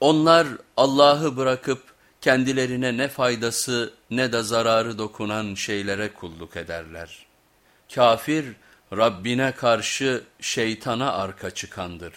Onlar Allah'ı bırakıp kendilerine ne faydası ne de zararı dokunan şeylere kulluk ederler. Kafir Rabbine karşı şeytana arka çıkandır.